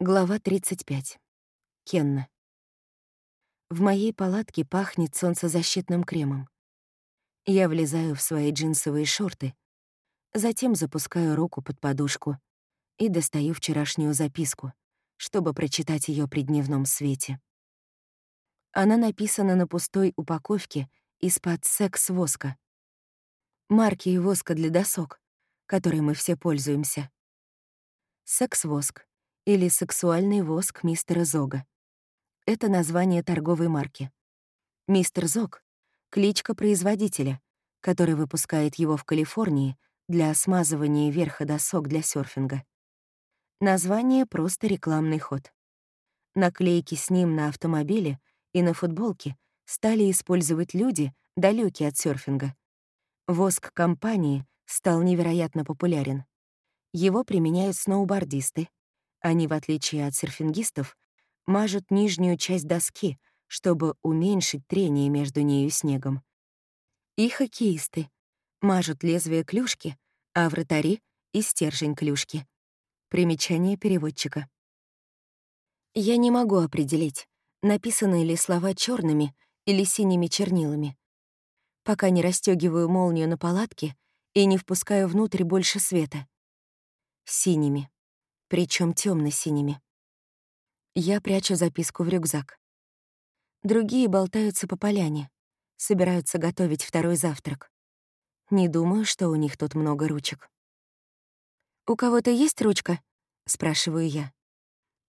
Глава 35. Кенна. В моей палатке пахнет солнцезащитным кремом. Я влезаю в свои джинсовые шорты, затем запускаю руку под подушку и достаю вчерашнюю записку, чтобы прочитать ее при дневном свете. Она написана на пустой упаковке из-под секс-воска. Марки и воска для досок, которой мы все пользуемся. Секс-воск или «Сексуальный воск мистера Зога». Это название торговой марки. Мистер Зог — кличка производителя, который выпускает его в Калифорнии для смазывания верха досок для серфинга. Название — просто рекламный ход. Наклейки с ним на автомобиле и на футболке стали использовать люди, далекие от серфинга. Воск компании стал невероятно популярен. Его применяют сноубордисты, они, в отличие от серфингистов, мажут нижнюю часть доски, чтобы уменьшить трение между нею и снегом. И хоккеисты мажут лезвие клюшки, а вратари — и стержень клюшки. Примечание переводчика. Я не могу определить, написаны ли слова черными или синими чернилами. Пока не расстегиваю молнию на палатке и не впускаю внутрь больше света. Синими причем темно-синими. Я прячу записку в рюкзак. Другие болтаются по поляне, собираются готовить второй завтрак. Не думаю, что у них тут много ручек. «У кого-то есть ручка?» — спрашиваю я.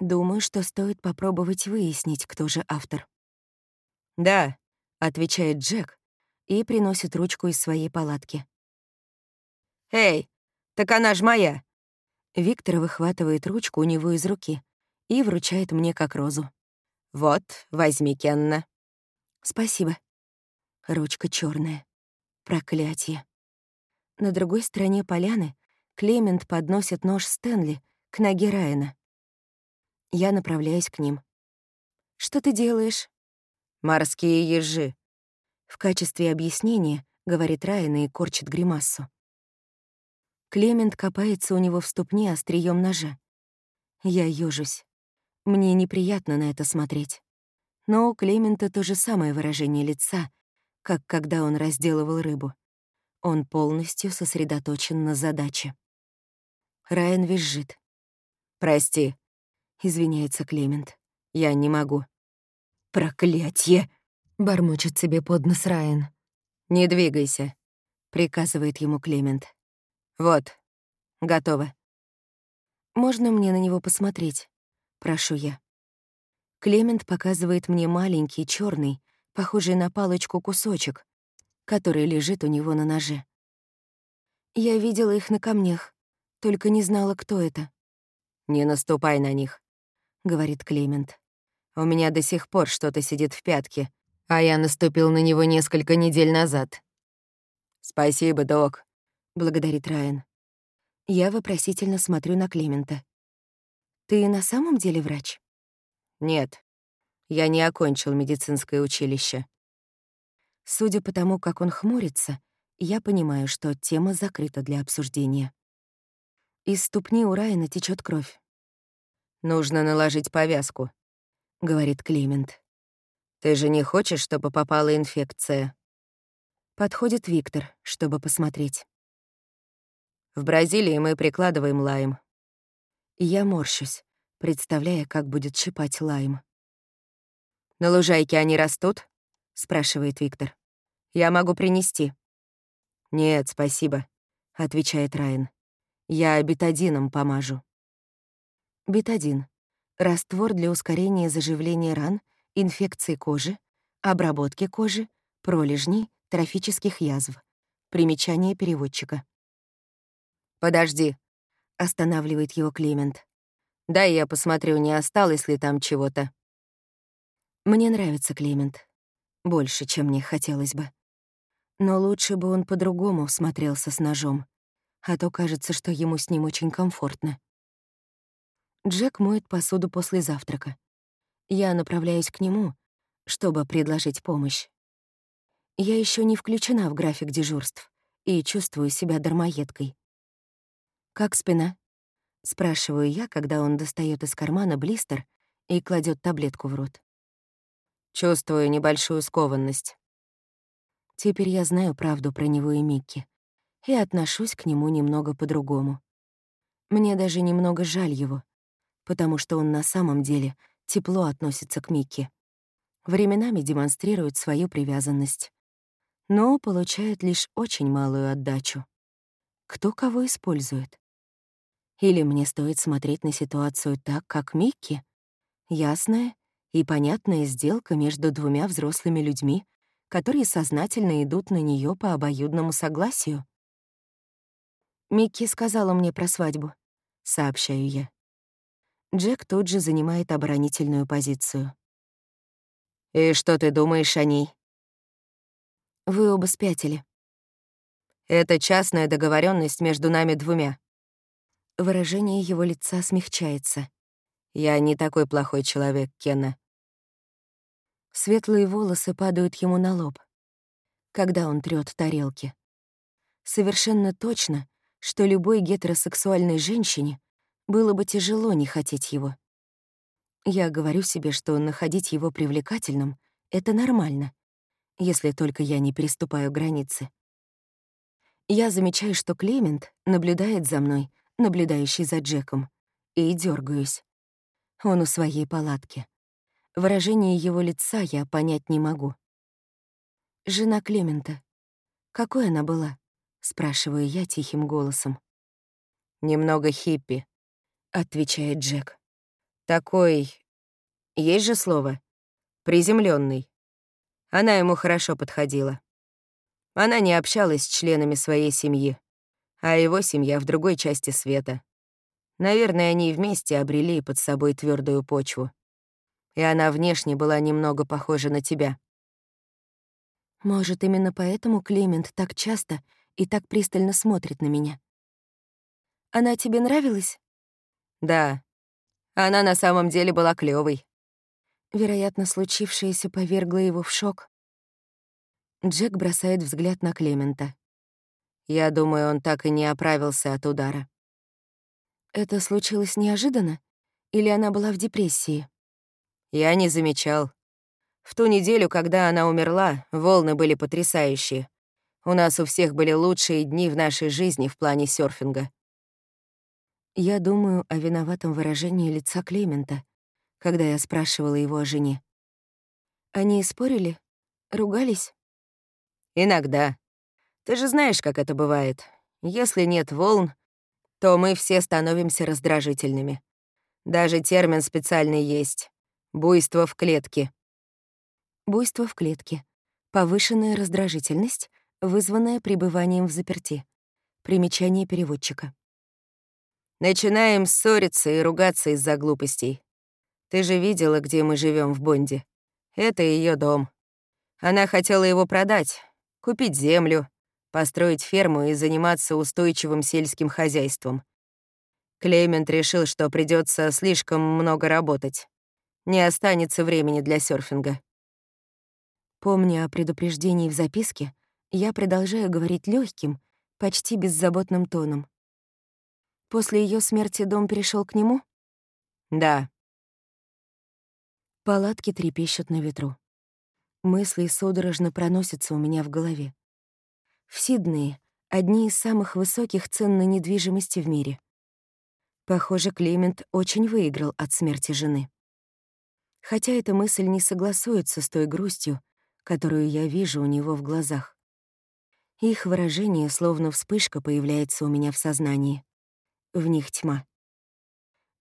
Думаю, что стоит попробовать выяснить, кто же автор. «Да», — отвечает Джек и приносит ручку из своей палатки. «Эй, так она ж моя!» Виктор выхватывает ручку у него из руки и вручает мне как розу. «Вот, возьми, Кенна». «Спасибо». Ручка черная. Проклятие. На другой стороне поляны Клемент подносит нож Стэнли к ноге Райана. Я направляюсь к ним. «Что ты делаешь?» «Морские ежи». В качестве объяснения говорит Райан и корчит гримассу. Клемент копается у него в ступне острием ножа. Я ёжусь. Мне неприятно на это смотреть. Но у Клемента то же самое выражение лица, как когда он разделывал рыбу. Он полностью сосредоточен на задаче. Райан визжит. «Прости», — извиняется Клемент. «Я не могу». «Проклятье!» — бормочет себе под нос Райан. «Не двигайся», — приказывает ему Клемент. «Вот, готово». «Можно мне на него посмотреть?» — прошу я. Клемент показывает мне маленький, черный, похожий на палочку кусочек, который лежит у него на ноже. Я видела их на камнях, только не знала, кто это. «Не наступай на них», — говорит Клемент. «У меня до сих пор что-то сидит в пятке, а я наступил на него несколько недель назад». «Спасибо, док», благодарит Райан. Я вопросительно смотрю на Клемента. «Ты на самом деле врач?» «Нет, я не окончил медицинское училище». Судя по тому, как он хмурится, я понимаю, что тема закрыта для обсуждения. Из ступни у Райана течет кровь. «Нужно наложить повязку», — говорит Клемент. «Ты же не хочешь, чтобы попала инфекция?» Подходит Виктор, чтобы посмотреть. В Бразилии мы прикладываем лайм. Я морщусь, представляя, как будет шипать лайм. «На лужайке они растут?» — спрашивает Виктор. «Я могу принести». «Нет, спасибо», — отвечает Райан. «Я бетадином помажу». Бетадин — раствор для ускорения заживления ран, инфекции кожи, обработки кожи, пролежней, трофических язв. Примечание переводчика. «Подожди», — останавливает его Климент. «Дай я посмотрю, не осталось ли там чего-то». Мне нравится Климент. Больше, чем мне хотелось бы. Но лучше бы он по-другому смотрелся с ножом, а то кажется, что ему с ним очень комфортно. Джек моет посуду после завтрака. Я направляюсь к нему, чтобы предложить помощь. Я еще не включена в график дежурств и чувствую себя дармоедкой. «Как спина?» — Спрашиваю я, когда он достает из кармана блистер и кладет таблетку в рот. Чувствую небольшую скованность. Теперь я знаю правду про него и Микки и отношусь к нему немного по-другому. Мне даже немного жаль его, потому что он на самом деле тепло относится к Микки. Временами демонстрирует свою привязанность, но получает лишь очень малую отдачу. Кто кого использует? Или мне стоит смотреть на ситуацию так, как Микки? Ясная и понятная сделка между двумя взрослыми людьми, которые сознательно идут на нее по обоюдному согласию. «Микки сказала мне про свадьбу», — сообщаю я. Джек тут же занимает оборонительную позицию. «И что ты думаешь о ней?» «Вы оба спятили». «Это частная договоренность между нами двумя». Выражение его лица смягчается. «Я не такой плохой человек, Кенна. Светлые волосы падают ему на лоб, когда он трёт тарелки. Совершенно точно, что любой гетеросексуальной женщине было бы тяжело не хотеть его. Я говорю себе, что находить его привлекательным — это нормально, если только я не переступаю границы. Я замечаю, что Клемент наблюдает за мной, наблюдающий за Джеком, и дергаюсь. Он у своей палатки. Выражение его лица я понять не могу. «Жена Клемента. Какой она была?» — спрашиваю я тихим голосом. «Немного хиппи», — отвечает Джек. «Такой... Есть же слово? Приземленный. Она ему хорошо подходила. Она не общалась с членами своей семьи, а его семья в другой части света. Наверное, они вместе обрели под собой твердую почву и она внешне была немного похожа на тебя. Может, именно поэтому Клемент так часто и так пристально смотрит на меня. Она тебе нравилась? Да. Она на самом деле была клёвой. Вероятно, случившееся повергло его в шок. Джек бросает взгляд на Клемента. Я думаю, он так и не оправился от удара. Это случилось неожиданно? Или она была в депрессии? Я не замечал. В ту неделю, когда она умерла, волны были потрясающие. У нас у всех были лучшие дни в нашей жизни в плане серфинга. Я думаю о виноватом выражении лица Клемента, когда я спрашивала его о жене. Они спорили? Ругались? Иногда. Ты же знаешь, как это бывает. Если нет волн, то мы все становимся раздражительными. Даже термин специальный есть Буйство в клетке. Буйство в клетке. Повышенная раздражительность, вызванная пребыванием в заперти. Примечание переводчика. Начинаем ссориться и ругаться из-за глупостей. Ты же видела, где мы живем в Бонде. Это ее дом. Она хотела его продать, купить землю, построить ферму и заниматься устойчивым сельским хозяйством. Клемент решил, что придется слишком много работать не останется времени для серфинга. Помня о предупреждении в записке, я продолжаю говорить легким, почти беззаботным тоном. После ее смерти дом перешел к нему? Да. Палатки трепещут на ветру. Мысли судорожно проносятся у меня в голове. В Сиднее одни из самых высоких цен на недвижимости в мире. Похоже, Клемент очень выиграл от смерти жены хотя эта мысль не согласуется с той грустью, которую я вижу у него в глазах. Их выражение, словно вспышка, появляется у меня в сознании. В них тьма.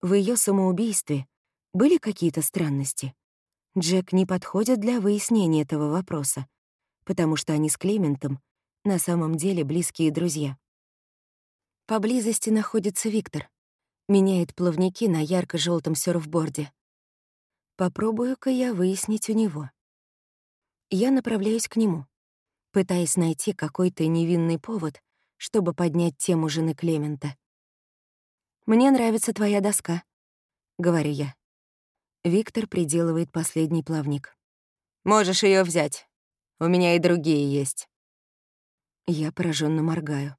В ее самоубийстве были какие-то странности. Джек не подходит для выяснения этого вопроса, потому что они с Клементом на самом деле близкие друзья. Поблизости находится Виктор. Меняет плавники на ярко желтом серфборде. Попробую-ка я выяснить у него. Я направляюсь к нему, пытаясь найти какой-то невинный повод, чтобы поднять тему жены Клемента. «Мне нравится твоя доска», — говорю я. Виктор приделывает последний плавник. «Можешь ее взять. У меня и другие есть». Я пораженно моргаю.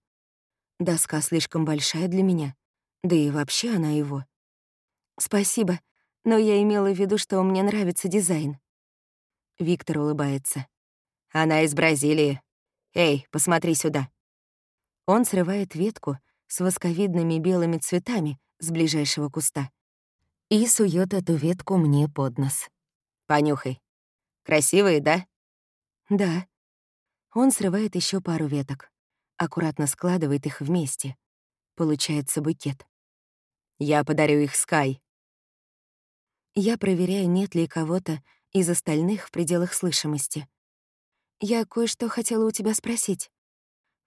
Доска слишком большая для меня, Да и вообще она его. Спасибо, но я имела в виду, что мне нравится дизайн. Виктор улыбается. Она из Бразилии. Эй, посмотри сюда. Он срывает ветку с восковидными белыми цветами с ближайшего куста и сует эту ветку мне под нос. Понюхай. Красивые, да? Да. Он срывает еще пару веток, аккуратно складывает их вместе. Получается букет. Я подарю их Скай. Я проверяю, нет ли кого-то из остальных в пределах слышимости. Я кое-что хотела у тебя спросить.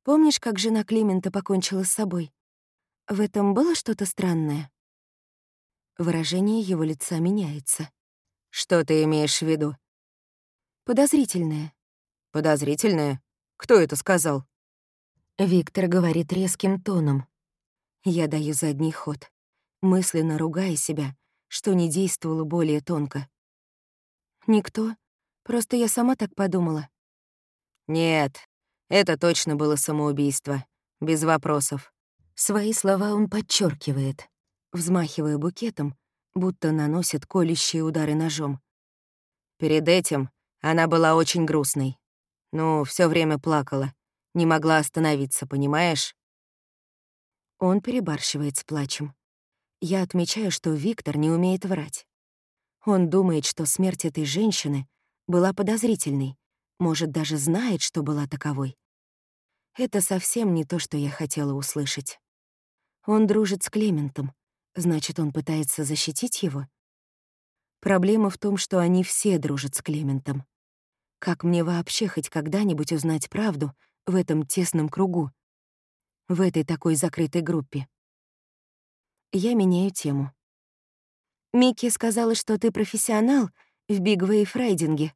Помнишь, как жена Климента покончила с собой? В этом было что-то странное? Выражение его лица меняется. Что ты имеешь в виду? Подозрительное. Подозрительное? Кто это сказал? Виктор говорит резким тоном. Я даю задний ход, мысленно ругая себя, что не действовало более тонко. Никто. Просто я сама так подумала. Нет, это точно было самоубийство. Без вопросов. Свои слова он подчеркивает, взмахивая букетом, будто наносит колющие удары ножом. Перед этим она была очень грустной. Ну, все время плакала. Не могла остановиться, понимаешь? Он перебарщивает с плачем. Я отмечаю, что Виктор не умеет врать. Он думает, что смерть этой женщины была подозрительной, может, даже знает, что была таковой. Это совсем не то, что я хотела услышать. Он дружит с Клементом, значит, он пытается защитить его? Проблема в том, что они все дружат с Клементом. Как мне вообще хоть когда-нибудь узнать правду в этом тесном кругу? В этой такой закрытой группе? Я меняю тему. Микки сказала, что ты профессионал в big wave riding е.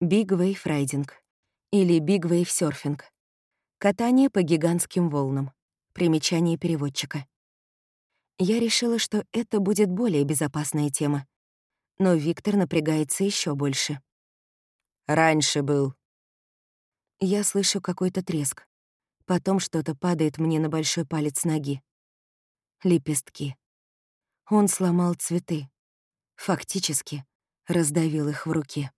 Big wave riding или big wave серфинг. Катание по гигантским волнам. Примечание переводчика. Я решила, что это будет более безопасная тема. Но Виктор напрягается еще больше. Раньше был. Я слышу какой-то треск. Потом что-то падает мне на большой палец ноги. Лепестки. Он сломал цветы. Фактически раздавил их в руке.